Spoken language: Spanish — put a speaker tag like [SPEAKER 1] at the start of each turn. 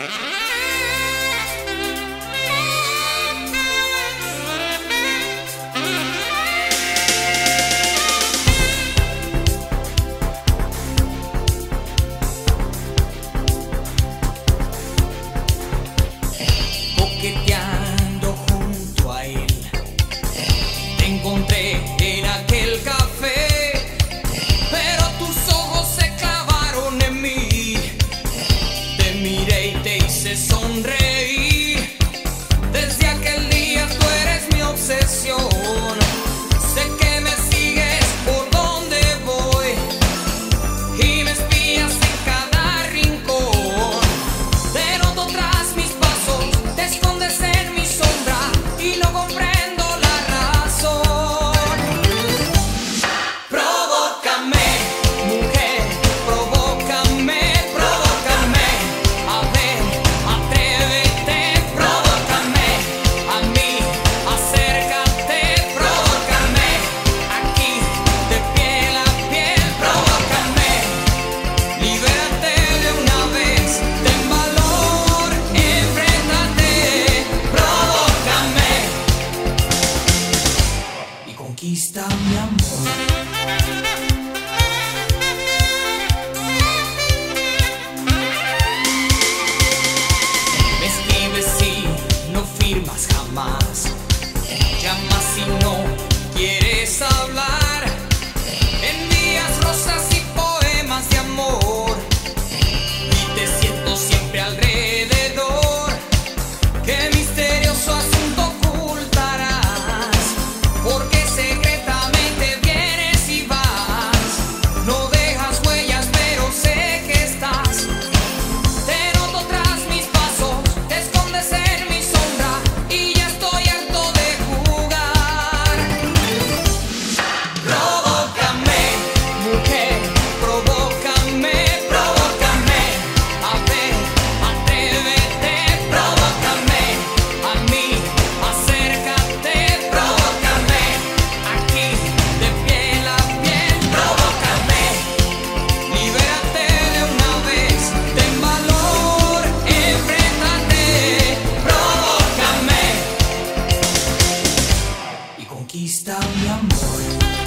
[SPEAKER 1] Ah! llamas, llamas y no quieres hablar. conquista o amor.